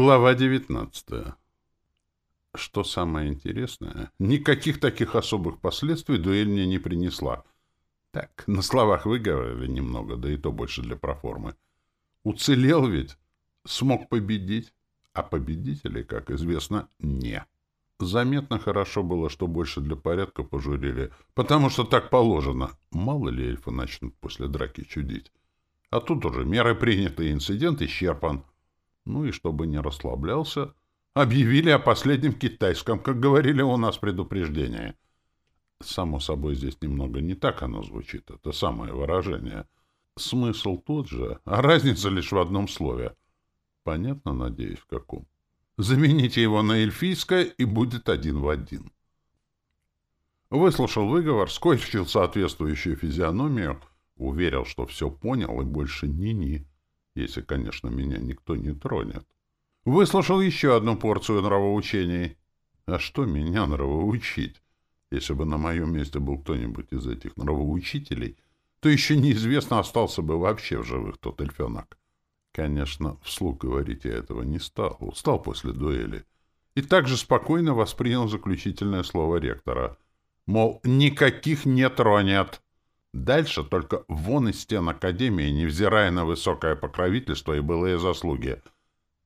Глава 19. Что самое интересное, никаких таких особых последствий дуэль мне не принесла. Так, на словах выговорили немного, да и то больше для проформы. Уцелел ведь, смог победить, а победителей, как известно, не. Заметно хорошо было, что больше для порядка пожурили, потому что так положено. Мало ли эльфы начнут после драки чудить. А тут уже меры приняты, инцидент исчерпан. Ну и чтобы не расслаблялся, объявили о последнем китайском, как говорили у нас предупреждение. Само собой, здесь немного не так оно звучит, это самое выражение. Смысл тот же, а разница лишь в одном слове. Понятно, надеюсь, в каком. Замените его на эльфийское, и будет один в один. Выслушал выговор, скорчил соответствующую физиономию, уверил, что все понял и больше ни-ни если, конечно, меня никто не тронет. Выслушал еще одну порцию нравоучений. А что меня нравоучить? Если бы на моем месте был кто-нибудь из этих нравоучителей, то еще неизвестно, остался бы вообще в живых тот эльфенок. Конечно, вслух говорить я этого не стал. Устал после дуэли. И также спокойно воспринял заключительное слово ректора. Мол, никаких не тронет. Дальше только вон из стен Академии, невзирая на высокое покровительство и былые заслуги.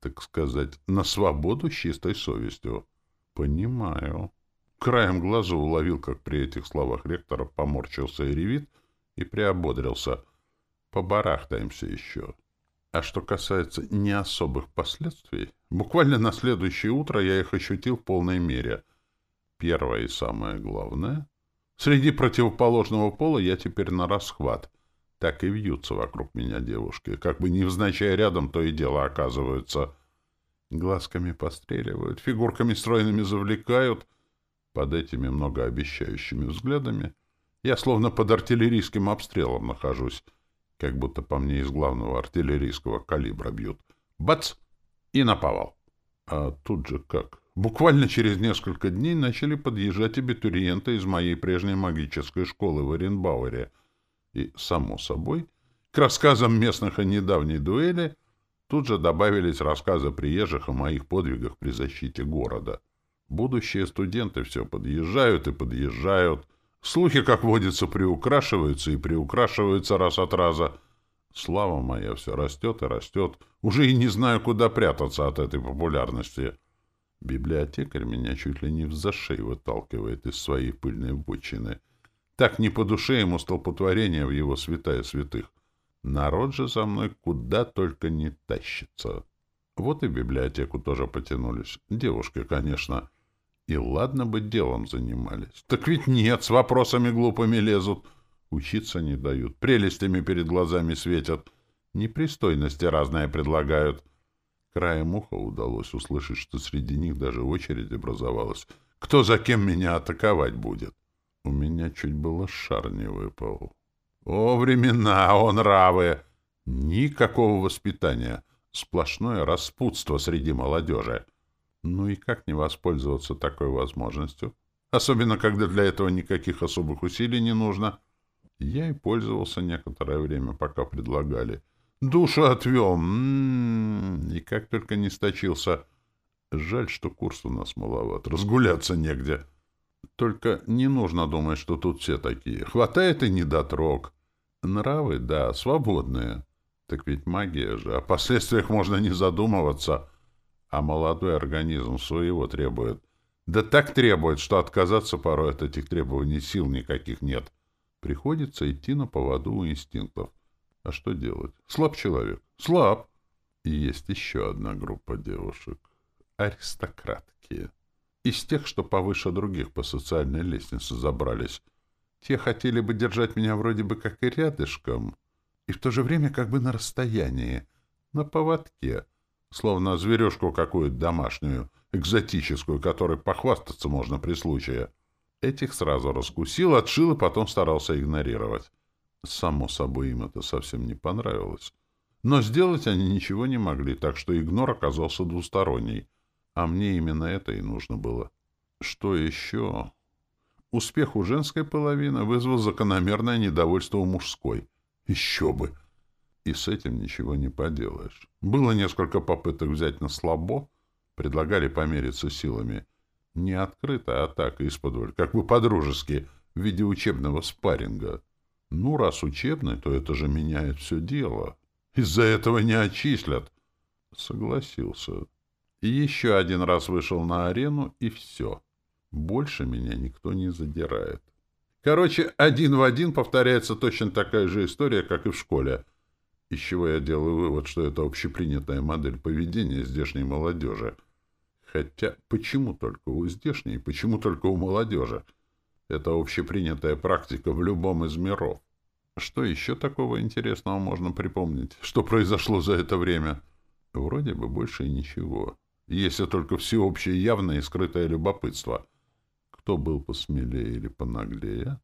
Так сказать, на свободу с чистой совестью. Понимаю. Краем глаза уловил, как при этих словах ректора поморщился и ревит, и приободрился. Побарахтаемся еще. А что касается не особых последствий, буквально на следующее утро я их ощутил в полной мере. Первое и самое главное — Среди противоположного пола я теперь на расхват. Так и вьются вокруг меня девушки. Как бы невзначай рядом, то и дело оказываются. Глазками постреливают, фигурками стройными завлекают. Под этими многообещающими взглядами я словно под артиллерийским обстрелом нахожусь, как будто по мне из главного артиллерийского калибра бьют. Бац! И наповал. А тут же как? Буквально через несколько дней начали подъезжать абитуриенты из моей прежней магической школы в Оренбауэре. И, само собой, к рассказам местных о недавней дуэли тут же добавились рассказы приезжих о моих подвигах при защите города. Будущие студенты все подъезжают и подъезжают. Слухи, как водится, приукрашиваются и приукрашиваются раз от раза. Слава моя все растет и растет. Уже и не знаю, куда прятаться от этой популярности. Библиотекарь меня чуть ли не в зашей выталкивает из своей пыльной бочины. Так не по душе ему столпотворение в его святая святых. Народ же за мной куда только не тащится. Вот и библиотеку тоже потянулись. Девушки, конечно. И ладно бы делом занимались. Так ведь нет, с вопросами глупыми лезут. Учиться не дают, прелестями перед глазами светят. Непристойности разные предлагают. Краем уха удалось услышать, что среди них даже очередь образовалась. Кто за кем меня атаковать будет? У меня чуть было шар не выпал. О, времена, о, нравы! Никакого воспитания. Сплошное распутство среди молодежи. Ну и как не воспользоваться такой возможностью? Особенно, когда для этого никаких особых усилий не нужно. Я и пользовался некоторое время, пока предлагали — Душу отвел. М -м -м. И как только не сточился. Жаль, что курс у нас маловат. Разгуляться негде. Только не нужно думать, что тут все такие. Хватает и недотрог. Нравы, да, свободные. Так ведь магия же. О последствиях можно не задумываться. А молодой организм своего требует. Да так требует, что отказаться порой от этих требований сил никаких нет. Приходится идти на поводу у инстинктов. А что делать? Слаб человек. Слаб. И есть еще одна группа девушек. Аристократки. Из тех, что повыше других по социальной лестнице забрались. Те хотели бы держать меня вроде бы как и рядышком, и в то же время как бы на расстоянии, на поводке, словно зверюшку какую-то домашнюю, экзотическую, которой похвастаться можно при случае. Этих сразу раскусил, отшил и потом старался игнорировать. Само собой, им это совсем не понравилось. Но сделать они ничего не могли, так что игнор оказался двусторонний. А мне именно это и нужно было. Что еще? Успех у женской половины вызвал закономерное недовольство у мужской. Еще бы! И с этим ничего не поделаешь. Было несколько попыток взять на слабо, предлагали помериться силами. Не открытая атака из-под как бы по-дружески, в виде учебного спарринга. Ну, раз учебный, то это же меняет все дело. Из-за этого не отчислят. Согласился. И еще один раз вышел на арену, и все. Больше меня никто не задирает. Короче, один в один повторяется точно такая же история, как и в школе. Из чего я делаю вывод, что это общепринятая модель поведения здешней молодежи. Хотя, почему только у здешней, почему только у молодежи? Это общепринятая практика в любом из миров. Что еще такого интересного можно припомнить? Что произошло за это время? Вроде бы больше ничего. Если только всеобщее явное и скрытое любопытство. Кто был посмелее или понаглее?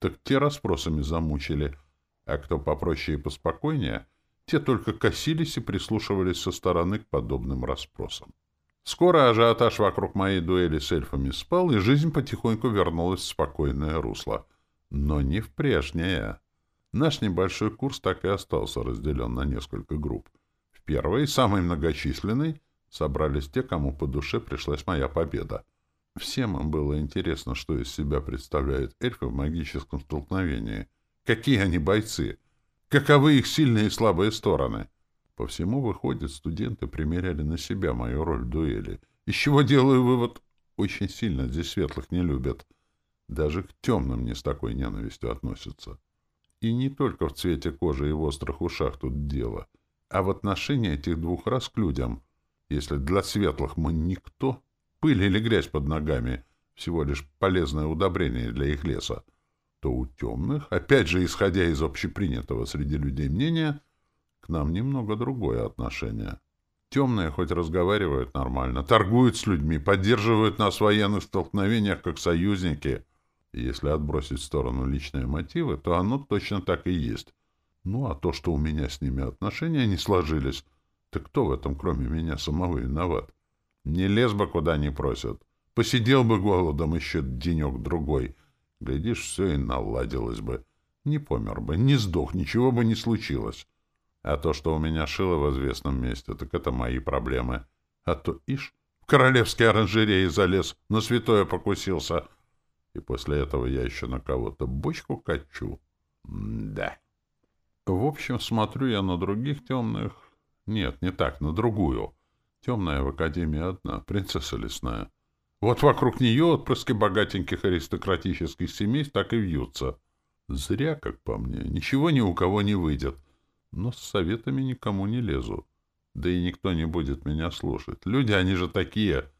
Так те расспросами замучили. А кто попроще и поспокойнее, те только косились и прислушивались со стороны к подобным расспросам. Скоро ажиотаж вокруг моей дуэли с эльфами спал, и жизнь потихоньку вернулась в спокойное русло. Но не в прежнее. Наш небольшой курс так и остался разделен на несколько групп. В первой, самой многочисленной, собрались те, кому по душе пришлась моя победа. Всем им было интересно, что из себя представляют эльфы в магическом столкновении. Какие они бойцы! Каковы их сильные и слабые стороны? По всему, выходит, студенты примеряли на себя мою роль в дуэли. Из чего делаю вывод, очень сильно здесь светлых не любят. Даже к темным не с такой ненавистью относятся. И не только в цвете кожи и в острых ушах тут дело, а в отношении этих двух рас к людям. Если для светлых мы никто, пыль или грязь под ногами, всего лишь полезное удобрение для их леса, то у темных, опять же, исходя из общепринятого среди людей мнения, к нам немного другое отношение. Темные хоть разговаривают нормально, торгуют с людьми, поддерживают нас в военных столкновениях как союзники. И если отбросить в сторону личные мотивы, то оно точно так и есть. Ну, а то, что у меня с ними отношения не сложились, так кто в этом, кроме меня, самого виноват? Не лез бы, куда не просят. Посидел бы голодом еще денек-другой. Глядишь, все и наладилось бы. Не помер бы, не сдох, ничего бы не случилось. А то, что у меня шило в известном месте, так это мои проблемы. А то, ишь, в королевской оранжерее залез, на святое покусился. И после этого я еще на кого-то бочку качу. М да. В общем, смотрю я на других темных. Нет, не так, на другую. Темная в Академии одна, принцесса лесная. Вот вокруг нее отпрыски богатеньких аристократических семейств так и вьются. Зря, как по мне, ничего ни у кого не выйдет. — но с советами никому не лезу. Да и никто не будет меня слушать. Люди, они же такие.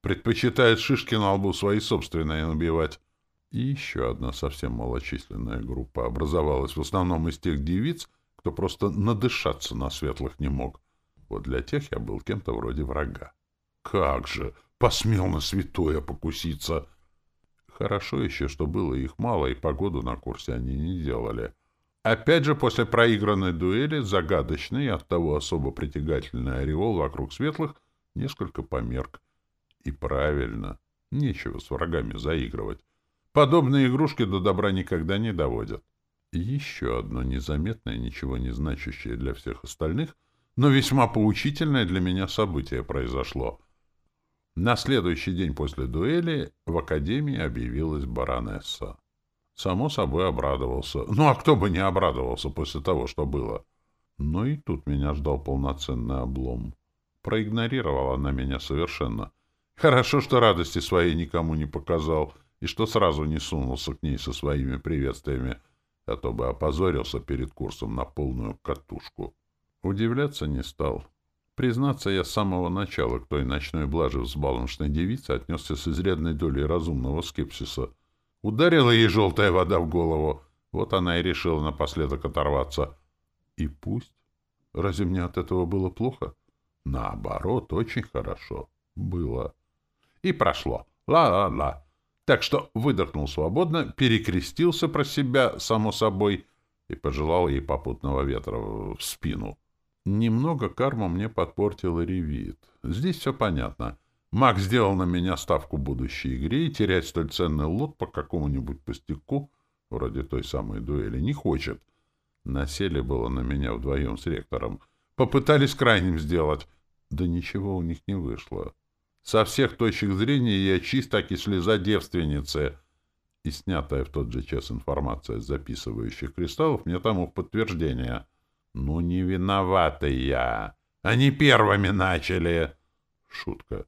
Предпочитают шишки на лбу свои собственные набивать. И еще одна совсем малочисленная группа образовалась в основном из тех девиц, кто просто надышаться на светлых не мог. Вот для тех я был кем-то вроде врага. Как же! Посмел на святое покуситься! Хорошо еще, что было их мало, и погоду на курсе они не делали. — Опять же, после проигранной дуэли загадочный и оттого особо притягательный ореол вокруг светлых несколько померк. И правильно, нечего с врагами заигрывать. Подобные игрушки до добра никогда не доводят. Еще одно незаметное, ничего не значащее для всех остальных, но весьма поучительное для меня событие произошло. На следующий день после дуэли в Академии объявилась баронесса. Само собой обрадовался. Ну, а кто бы не обрадовался после того, что было? Но и тут меня ждал полноценный облом. Проигнорировала она меня совершенно. Хорошо, что радости своей никому не показал, и что сразу не сунулся к ней со своими приветствиями, а то бы опозорился перед курсом на полную катушку. Удивляться не стал. Признаться, я с самого начала к той ночной блаже взбалмошной девице отнесся с изрядной долей разумного скепсиса — Ударила ей желтая вода в голову. Вот она и решила напоследок оторваться. И пусть. Разве мне от этого было плохо? Наоборот, очень хорошо. Было. И прошло. Ла-ла-ла. Так что выдохнул свободно, перекрестился про себя, само собой, и пожелал ей попутного ветра в спину. Немного карма мне подпортила ревит. Здесь все понятно. Маг сделал на меня ставку будущей игре, и терять столь ценный лот по какому-нибудь пустяку, вроде той самой дуэли, не хочет. Насели было на меня вдвоем с ректором. Попытались крайним сделать. Да ничего у них не вышло. Со всех точек зрения я чист, так и слеза девственницы. И снятая в тот же час информация с записывающих кристаллов мне тому в подтверждение. Ну, не виновата я. Они первыми начали. Шутка.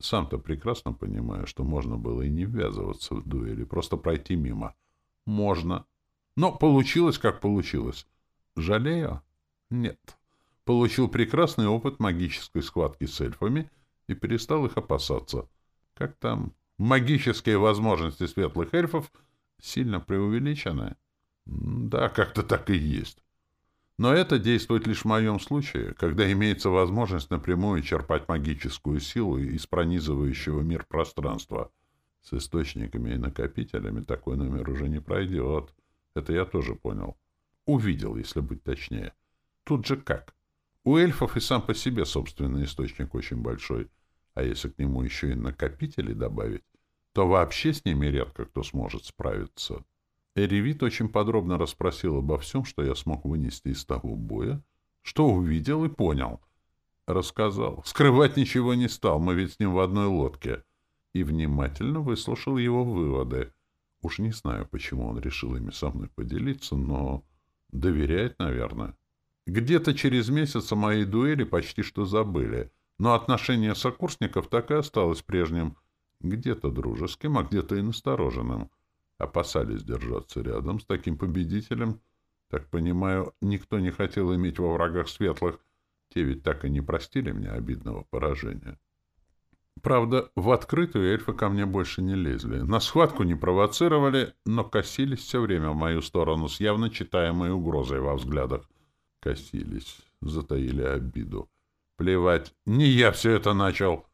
Сам-то прекрасно понимаю, что можно было и не ввязываться в дуэли, просто пройти мимо. Можно. Но получилось, как получилось. Жалею? Нет. Получил прекрасный опыт магической схватки с эльфами и перестал их опасаться. Как там? Магические возможности светлых эльфов сильно преувеличены? Да, как-то так и есть. Но это действует лишь в моем случае, когда имеется возможность напрямую черпать магическую силу из пронизывающего мир пространства. С источниками и накопителями такой номер уже не пройдет. Это я тоже понял. Увидел, если быть точнее. Тут же как? У эльфов и сам по себе собственный источник очень большой. А если к нему еще и накопители добавить, то вообще с ними редко кто сможет справиться. Эревит очень подробно расспросил обо всем, что я смог вынести из того боя, что увидел и понял. Рассказал. Скрывать ничего не стал, мы ведь с ним в одной лодке. И внимательно выслушал его выводы. Уж не знаю, почему он решил ими со мной поделиться, но доверяет, наверное. Где-то через месяц о моей дуэли почти что забыли, но отношение сокурсников так и осталось прежним, где-то дружеским, а где-то и настороженным опасались держаться рядом с таким победителем. Так понимаю, никто не хотел иметь во врагах светлых. Те ведь так и не простили мне обидного поражения. Правда, в открытую эльфы ко мне больше не лезли. На схватку не провоцировали, но косились все время в мою сторону с явно читаемой угрозой во взглядах. Косились, затаили обиду. Плевать, не я все это начал.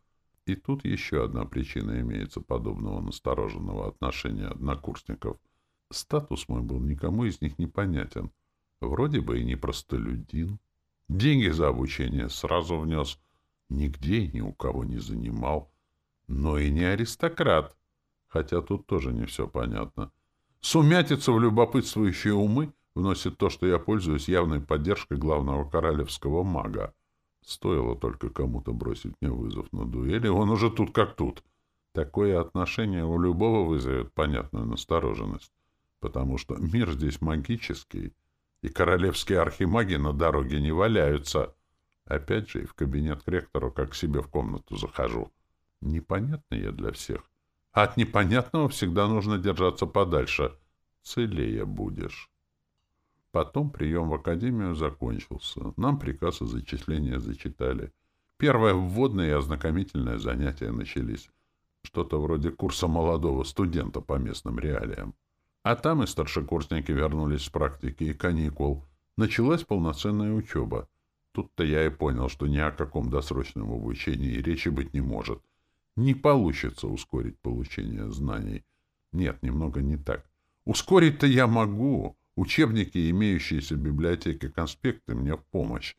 И тут еще одна причина имеется подобного настороженного отношения однокурсников. Статус мой был никому из них непонятен. Вроде бы и не простолюдин. Деньги за обучение сразу внес. Нигде ни у кого не занимал. Но и не аристократ. Хотя тут тоже не все понятно. Сумятица в любопытствующие умы вносит то, что я пользуюсь явной поддержкой главного королевского мага. Стоило только кому-то бросить мне вызов на дуэли, он уже тут как тут. Такое отношение у любого вызовет понятную настороженность, потому что мир здесь магический, и королевские архимаги на дороге не валяются. Опять же, и в кабинет к ректору, как к себе в комнату захожу. Непонятно я для всех. А от непонятного всегда нужно держаться подальше. Целее будешь. Потом прием в академию закончился. Нам приказ о зачислении зачитали. Первое вводное и ознакомительное занятия начались. Что-то вроде курса молодого студента по местным реалиям. А там и старшекурсники вернулись с практики и каникул. Началась полноценная учеба. Тут-то я и понял, что ни о каком досрочном обучении речи быть не может. Не получится ускорить получение знаний. Нет, немного не так. Ускорить-то я могу, Учебники, имеющиеся в библиотеке конспекты, мне в помощь.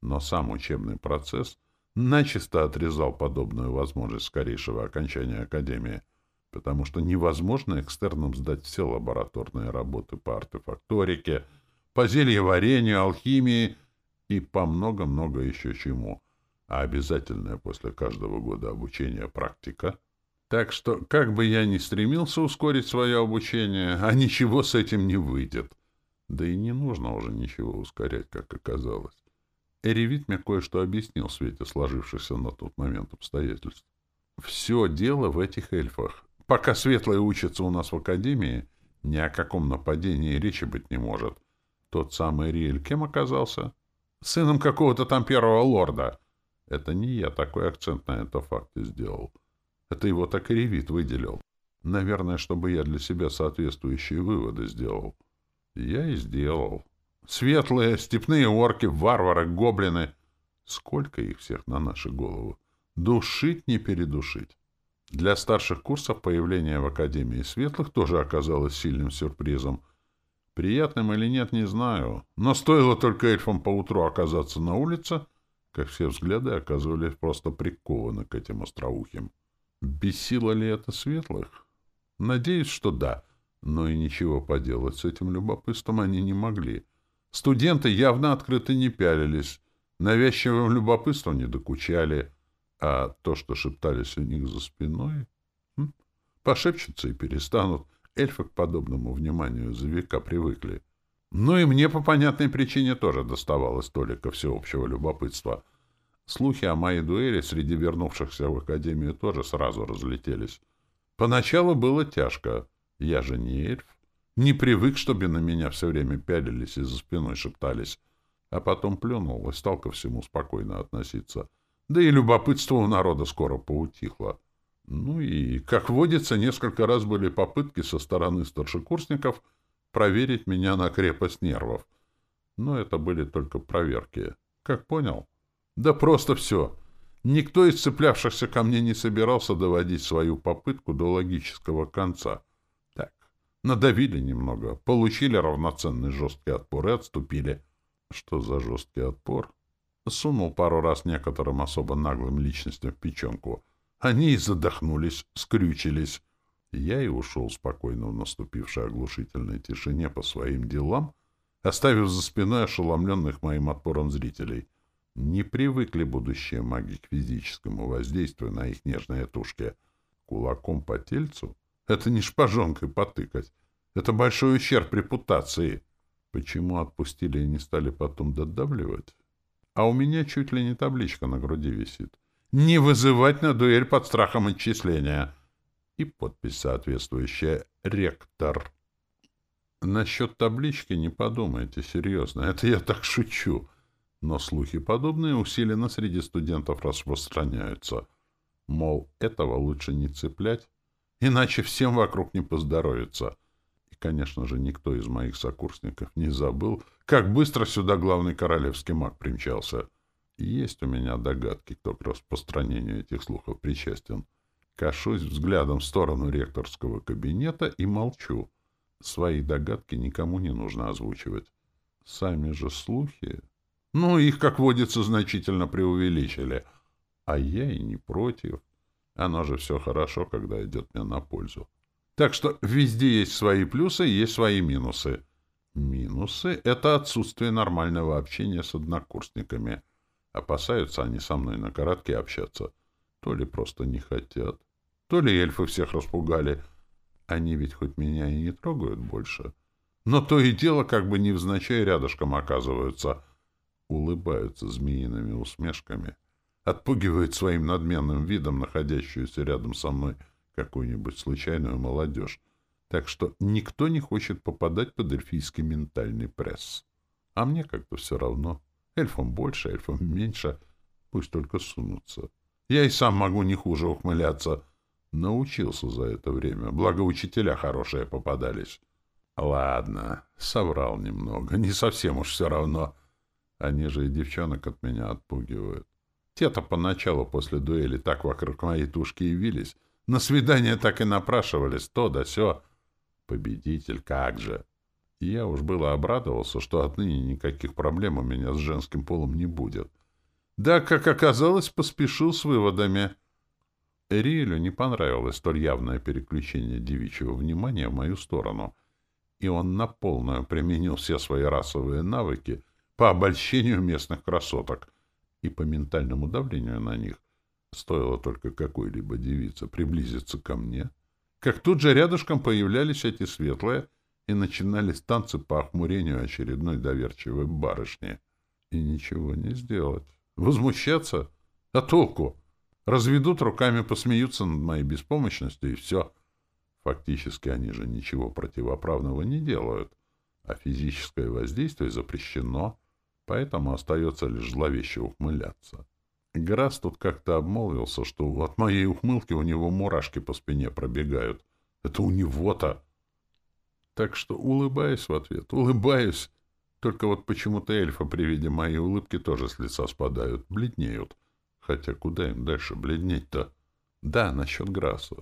Но сам учебный процесс начисто отрезал подобную возможность скорейшего окончания Академии, потому что невозможно экстерном сдать все лабораторные работы по артефакторике, по зельеварению, алхимии и по много-много еще чему. А обязательное после каждого года обучения практика — так что, как бы я ни стремился ускорить свое обучение, а ничего с этим не выйдет. Да и не нужно уже ничего ускорять, как оказалось. Эревит мне кое-что объяснил в свете сложившихся на тот момент обстоятельств. Все дело в этих эльфах. Пока светлые учатся у нас в академии, ни о каком нападении речи быть не может. Тот самый Риэль кем оказался? Сыном какого-то там первого лорда. Это не я такой акцент на это факте сделал. Это его так и ревит выделил. Наверное, чтобы я для себя соответствующие выводы сделал. Я и сделал. Светлые, степные орки, варвары, гоблины. Сколько их всех на наши головы. Душить не передушить. Для старших курсов появление в Академии Светлых тоже оказалось сильным сюрпризом. Приятным или нет, не знаю. Но стоило только эльфам поутру оказаться на улице, как все взгляды оказывались просто прикованы к этим остроухим. Бесило ли это светлых? Надеюсь, что да, но и ничего поделать с этим любопытством они не могли. Студенты явно открыто не пялились, навязчивым любопытством не докучали, а то, что шептались у них за спиной... Хм, пошепчутся и перестанут. Эльфы к подобному вниманию за века привыкли. Ну и мне по понятной причине тоже доставалось толика всеобщего любопытства. Слухи о моей дуэли среди вернувшихся в академию тоже сразу разлетелись. Поначалу было тяжко. Я же не эльф. Не привык, чтобы на меня все время пялились и за спиной шептались. А потом плюнул и стал ко всему спокойно относиться. Да и любопытство у народа скоро поутихло. Ну и, как водится, несколько раз были попытки со стороны старшекурсников проверить меня на крепость нервов. Но это были только проверки. Как понял? Да просто все. Никто из цеплявшихся ко мне не собирался доводить свою попытку до логического конца. Надавили немного, получили равноценный жесткий отпор и отступили. Что за жесткий отпор? Сунул пару раз некоторым особо наглым личностям в печенку. Они и задохнулись, скрючились. Я и ушел спокойно в наступившей оглушительной тишине по своим делам, оставив за спиной ошеломленных моим отпором зрителей. Не привыкли будущие маги к физическому воздействию на их нежные тушки. Кулаком по тельцу это не шпажонкой потыкать. Это большой ущерб репутации. Почему отпустили и не стали потом додавливать? А у меня чуть ли не табличка на груди висит. Не вызывать на дуэль под страхом отчисления. И подпись соответствующая «Ректор». Насчет таблички не подумайте, серьезно. Это я так шучу. Но слухи подобные усиленно среди студентов распространяются. Мол, этого лучше не цеплять, Иначе всем вокруг не поздоровится. И, конечно же, никто из моих сокурсников не забыл, как быстро сюда главный королевский маг примчался. Есть у меня догадки, кто к распространению этих слухов причастен. Кашусь взглядом в сторону ректорского кабинета и молчу. Свои догадки никому не нужно озвучивать. Сами же слухи... Ну, их, как водится, значительно преувеличили. А я и не против. Оно же все хорошо, когда идет мне на пользу. Так что везде есть свои плюсы и есть свои минусы. Минусы — это отсутствие нормального общения с однокурсниками. Опасаются они со мной на коротке общаться. То ли просто не хотят, то ли эльфы всех распугали. Они ведь хоть меня и не трогают больше. Но то и дело как бы невзначай рядышком оказываются. Улыбаются змеиными усмешками — отпугивает своим надменным видом находящуюся рядом со мной какую-нибудь случайную молодежь. Так что никто не хочет попадать под эльфийский ментальный пресс. А мне как-то все равно. Эльфам больше, эльфам меньше. Пусть только сунутся. Я и сам могу не хуже ухмыляться. Научился за это время. Благо учителя хорошие попадались. Ладно, соврал немного. Не совсем уж все равно. Они же и девчонок от меня отпугивают. Те-то поначалу после дуэли так вокруг моей тушки явились. На свидание так и напрашивались, то да сё. Победитель, как же! я уж было обрадовался, что отныне никаких проблем у меня с женским полом не будет. Да, как оказалось, поспешил с выводами. Эриэлю не понравилось столь явное переключение девичьего внимания в мою сторону, и он на полную применил все свои расовые навыки по обольщению местных красоток — и по ментальному давлению на них. Стоило только какой-либо девице приблизиться ко мне, как тут же рядышком появлялись эти светлые и начинались танцы по охмурению очередной доверчивой барышни. И ничего не сделать. Возмущаться? А толку? Разведут руками, посмеются над моей беспомощностью, и все. Фактически они же ничего противоправного не делают, а физическое воздействие запрещено — поэтому остается лишь зловеще ухмыляться. Грас тут как-то обмолвился, что от моей ухмылки у него мурашки по спине пробегают. Это у него-то. Так что улыбаюсь в ответ, улыбаюсь. Только вот почему-то эльфы при виде моей улыбки тоже с лица спадают, бледнеют. Хотя куда им дальше бледнеть-то? Да, насчет Граса.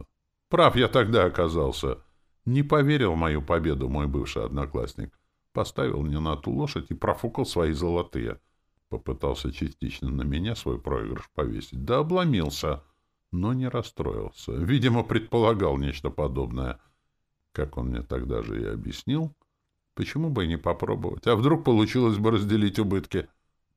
Прав я тогда оказался. Не поверил в мою победу мой бывший одноклассник поставил мне на ту лошадь и профукал свои золотые. Попытался частично на меня свой проигрыш повесить. Да обломился, но не расстроился. Видимо, предполагал нечто подобное. Как он мне тогда же и объяснил, Почему бы и не попробовать? А вдруг получилось бы разделить убытки?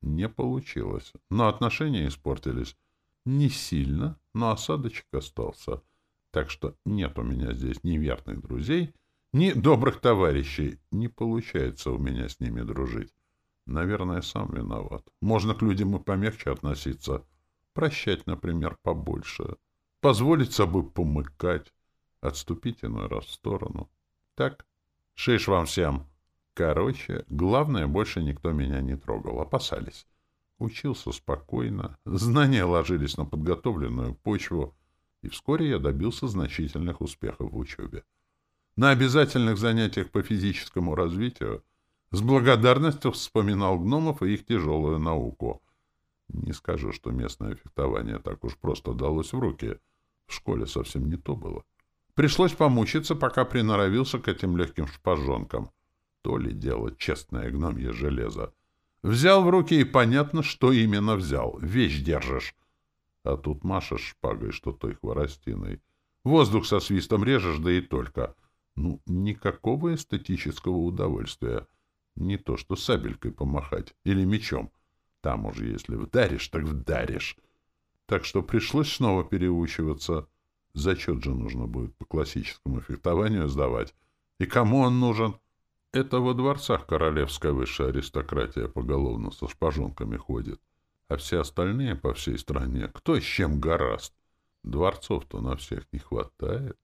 Не получилось. Но отношения испортились. Не сильно, но осадочек остался. Так что нет у меня здесь ни верных друзей, ни добрых товарищей. Не получается у меня с ними дружить. Наверное, сам виноват. Можно к людям и помягче относиться. Прощать, например, побольше. Позволить собой помыкать. Отступить иной раз в сторону. Так? Шиш вам всем! Короче, главное, больше никто меня не трогал. Опасались. Учился спокойно. Знания ложились на подготовленную почву. И вскоре я добился значительных успехов в учебе. На обязательных занятиях по физическому развитию с благодарностью вспоминал гномов и их тяжелую науку. Не скажу, что местное фехтование так уж просто далось в руки. В школе совсем не то было. Пришлось помучиться, пока приноровился к этим легким шпажонкам. То ли дело честное гномье железо. Взял в руки, и понятно, что именно взял. Вещь держишь. А тут машешь шпагой, что той хворостиной. Воздух со свистом режешь, да и только. Ну, никакого эстетического удовольствия. Не то что сабелькой помахать или мечом. Там уже если вдаришь, так вдаришь. Так что пришлось снова переучиваться. Зачет же нужно будет по классическому фехтованию сдавать. И кому он нужен? Это во дворцах королевская высшая аристократия поголовно со шпажонками ходит. А все остальные по всей стране кто с чем гораст. Дворцов-то на всех не хватает.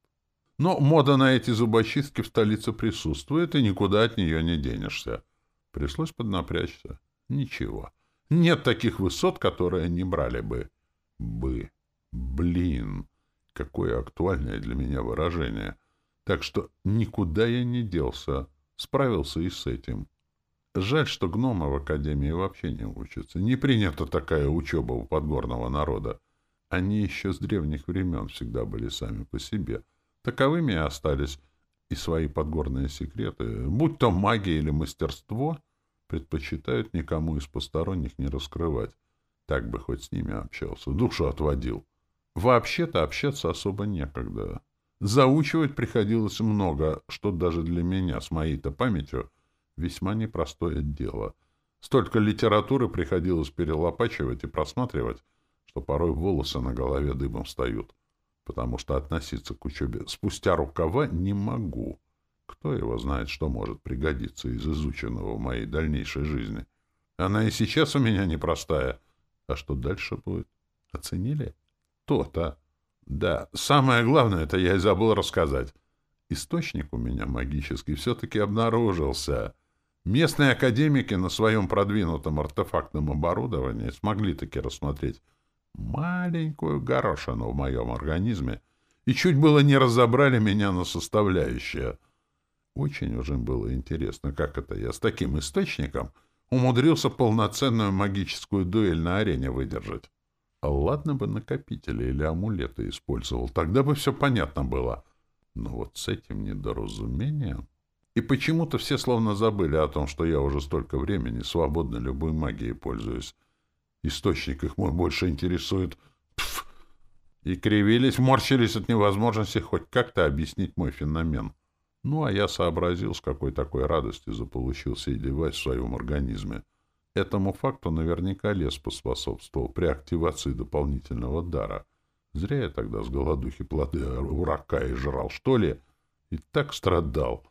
Но мода на эти зубочистки в столице присутствует, и никуда от нее не денешься. Пришлось поднапрячься. Ничего. Нет таких высот, которые не брали бы. Бы. Блин. Какое актуальное для меня выражение. Так что никуда я не делся. Справился и с этим. Жаль, что гномы в академии вообще не учатся. Не принята такая учеба у подгорного народа. Они еще с древних времен всегда были сами по себе — Таковыми и остались и свои подгорные секреты, будь то магия или мастерство, предпочитают никому из посторонних не раскрывать. Так бы хоть с ними общался, душу отводил. Вообще-то общаться особо некогда. Заучивать приходилось много, что даже для меня, с моей-то памятью, весьма непростое дело. Столько литературы приходилось перелопачивать и просматривать, что порой волосы на голове дыбом встают потому что относиться к учебе спустя рукава не могу. Кто его знает, что может пригодиться из изученного в моей дальнейшей жизни. Она и сейчас у меня непростая. А что дальше будет? Оценили? То-то. Да, самое главное, это я и забыл рассказать. Источник у меня магический все-таки обнаружился. Местные академики на своем продвинутом артефактном оборудовании смогли таки рассмотреть маленькую горошину в моем организме и чуть было не разобрали меня на составляющие. Очень уже было интересно, как это я с таким источником умудрился полноценную магическую дуэль на арене выдержать. А ладно бы накопители или амулеты использовал, тогда бы все понятно было. Но вот с этим недоразумением... И почему-то все словно забыли о том, что я уже столько времени свободно любой магией пользуюсь. Источник их больше интересует. Пф! И кривились, морщились от невозможности хоть как-то объяснить мой феномен. Ну, а я сообразил, с какой такой радостью заполучил сей девайс в своем организме. Этому факту наверняка лес поспособствовал при активации дополнительного дара. Зря я тогда с голодухи плоды урака и жрал, что ли? И так страдал.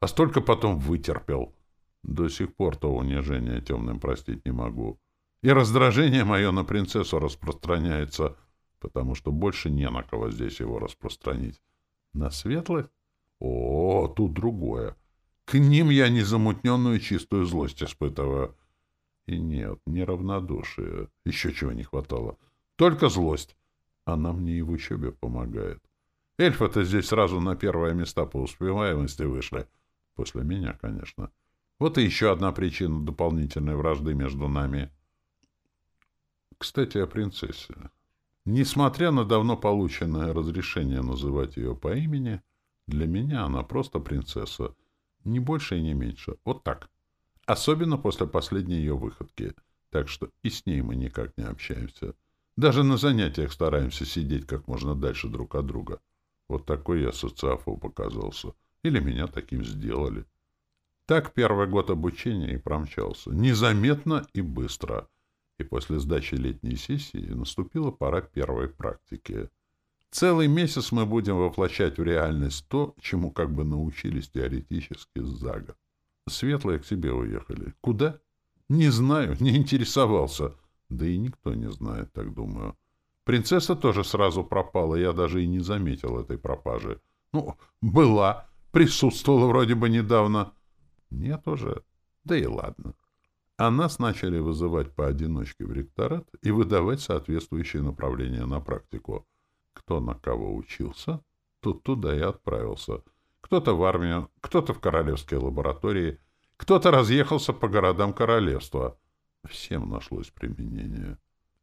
А столько потом вытерпел. До сих пор то унижение темным простить не могу. И раздражение мое на принцессу распространяется, потому что больше не на кого здесь его распространить. На светлых? О, тут другое. К ним я незамутненную чистую злость испытываю. И нет, не равнодушие. Еще чего не хватало. Только злость. Она мне и в учебе помогает. Эльфы-то здесь сразу на первое места по успеваемости вышли. После меня, конечно. Вот и еще одна причина дополнительной вражды между нами. Кстати, о принцессе. Несмотря на давно полученное разрешение называть ее по имени, для меня она просто принцесса. Ни больше и не меньше. Вот так. Особенно после последней ее выходки. Так что и с ней мы никак не общаемся. Даже на занятиях стараемся сидеть как можно дальше друг от друга. Вот такой я социофоб оказался. Или меня таким сделали. Так первый год обучения и промчался. Незаметно и быстро. И после сдачи летней сессии наступила пора первой практики. Целый месяц мы будем воплощать в реальность то, чему как бы научились теоретически за год. Светлые к себе уехали. Куда? Не знаю, не интересовался. Да и никто не знает, так думаю. Принцесса тоже сразу пропала, я даже и не заметил этой пропажи. Ну, была, присутствовала вроде бы недавно. Нет уже. Да и ладно. А нас начали вызывать поодиночке в ректорат и выдавать соответствующие направления на практику. Кто на кого учился, тот туда и отправился. Кто-то в армию, кто-то в королевские лаборатории, кто-то разъехался по городам королевства. Всем нашлось применение.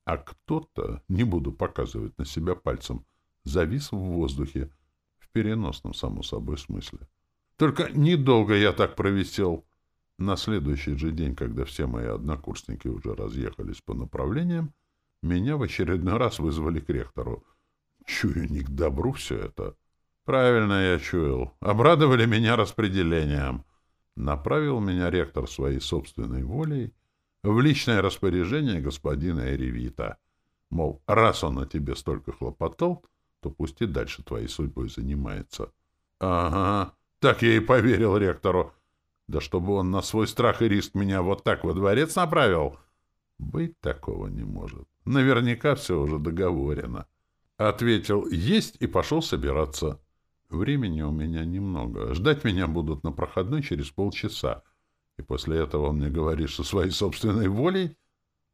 А кто-то, не буду показывать на себя пальцем, завис в воздухе, в переносном, само собой, смысле. Только недолго я так провисел. На следующий же день, когда все мои однокурсники уже разъехались по направлениям, меня в очередной раз вызвали к ректору. Чую не к добру все это. Правильно я чуял. Обрадовали меня распределением. Направил меня ректор своей собственной волей в личное распоряжение господина Эревита. Мол, раз он о тебе столько хлопотал, то пусть и дальше твоей судьбой занимается. Ага, так я и поверил ректору. Да чтобы он на свой страх и риск меня вот так во дворец направил? Быть такого не может. Наверняка все уже договорено. Ответил «Есть» и пошел собираться. Времени у меня немного. Ждать меня будут на проходной через полчаса. И после этого он мне говорит, что своей собственной волей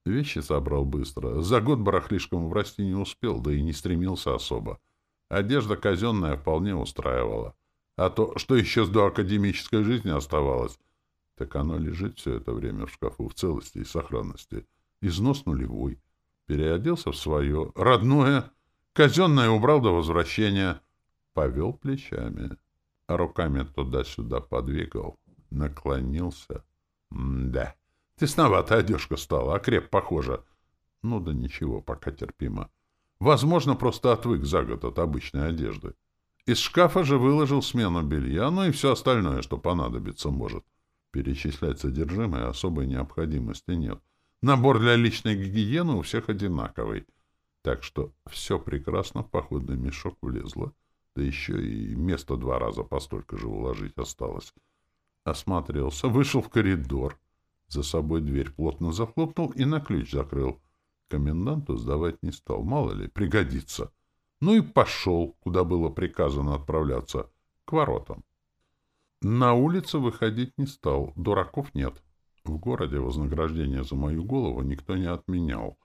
вещи собрал быстро. За год барахлишком врасти не успел, да и не стремился особо. Одежда казенная вполне устраивала. А то, что еще до академической жизни оставалось, так оно лежит все это время в шкафу в целости и сохранности. Износ нулевой. Переоделся в свое. Родное. Казенное убрал до возвращения. Повел плечами. А руками туда-сюда подвигал наклонился. да, тесновато одежка стала, а креп похоже. Ну да ничего, пока терпимо. Возможно, просто отвык за год от обычной одежды. Из шкафа же выложил смену белья, ну и все остальное, что понадобится может. Перечислять содержимое особой необходимости нет. Набор для личной гигиены у всех одинаковый. Так что все прекрасно в походный мешок влезло, да еще и место два раза постолько же уложить осталось. Осмотрелся, вышел в коридор. За собой дверь плотно захлопнул и на ключ закрыл. Коменданту сдавать не стал, мало ли, пригодится. Ну и пошел, куда было приказано отправляться, к воротам. На улицу выходить не стал, дураков нет. В городе вознаграждение за мою голову никто не отменял,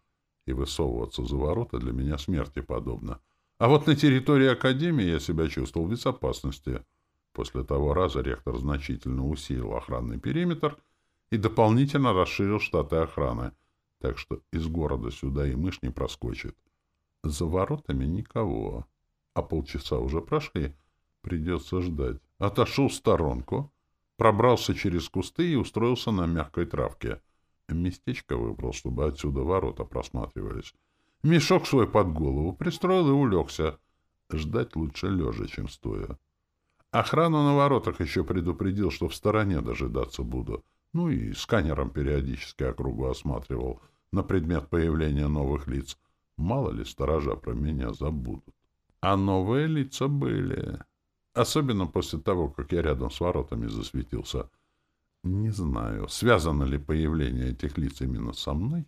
и высовываться за ворота для меня смерти подобно. А вот на территории Академии я себя чувствовал в безопасности — После того раза ректор значительно усилил охранный периметр и дополнительно расширил штаты охраны, так что из города сюда и мышь не проскочит. За воротами никого, а полчаса уже прошли, придется ждать. Отошел в сторонку, пробрался через кусты и устроился на мягкой травке. Местечко выбрал, чтобы отсюда ворота просматривались. Мешок свой под голову пристроил и улегся. Ждать лучше лежа, чем стоя. Охрану на воротах еще предупредил, что в стороне дожидаться буду. Ну и сканером периодически округу осматривал на предмет появления новых лиц. Мало ли сторожа про меня забудут. А новые лица были. Особенно после того, как я рядом с воротами засветился. Не знаю, связано ли появление этих лиц именно со мной,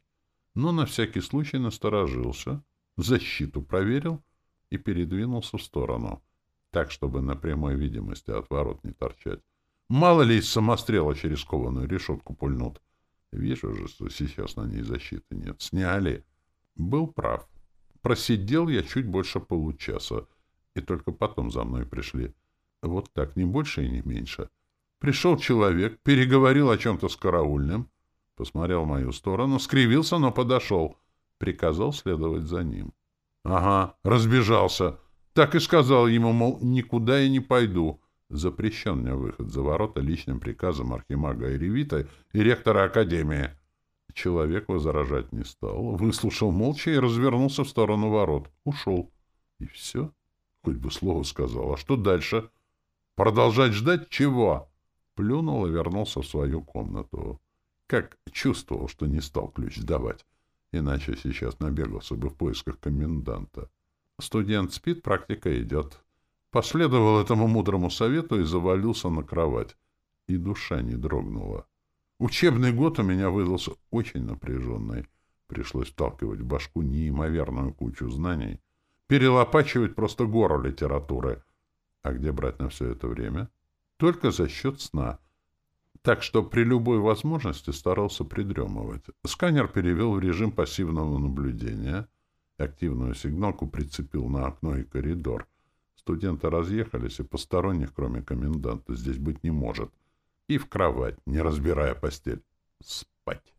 но на всякий случай насторожился, защиту проверил и передвинулся в сторону так, чтобы на прямой видимости от ворот не торчать. Мало ли из самострела через кованую решетку пульнут. Вижу же, что сейчас на ней защиты нет. Сняли. Был прав. Просидел я чуть больше получаса, и только потом за мной пришли. Вот так, не больше и не меньше. Пришел человек, переговорил о чем-то с караульным, посмотрел в мою сторону, скривился, но подошел. Приказал следовать за ним. Ага, разбежался. Так и сказал ему, мол, никуда я не пойду. Запрещен мне выход за ворота личным приказом архимага Иревита и ректора Академии. Человек возражать не стал, выслушал молча и развернулся в сторону ворот. Ушел. И все? Хоть бы слово сказал. А что дальше? Продолжать ждать чего? плюнул и вернулся в свою комнату. Как чувствовал, что не стал ключ сдавать, иначе сейчас набегался бы в поисках коменданта. Студент спит, практика идет. Последовал этому мудрому совету и завалился на кровать. И душа не дрогнула. Учебный год у меня выдался очень напряженный. Пришлось вталкивать в башку неимоверную кучу знаний, перелопачивать просто гору литературы. А где брать на все это время? Только за счет сна. Так что при любой возможности старался придремывать. Сканер перевел в режим пассивного наблюдения. Активную сигналку прицепил на окно и коридор. Студенты разъехались, и посторонних, кроме коменданта, здесь быть не может. И в кровать, не разбирая постель. Спать.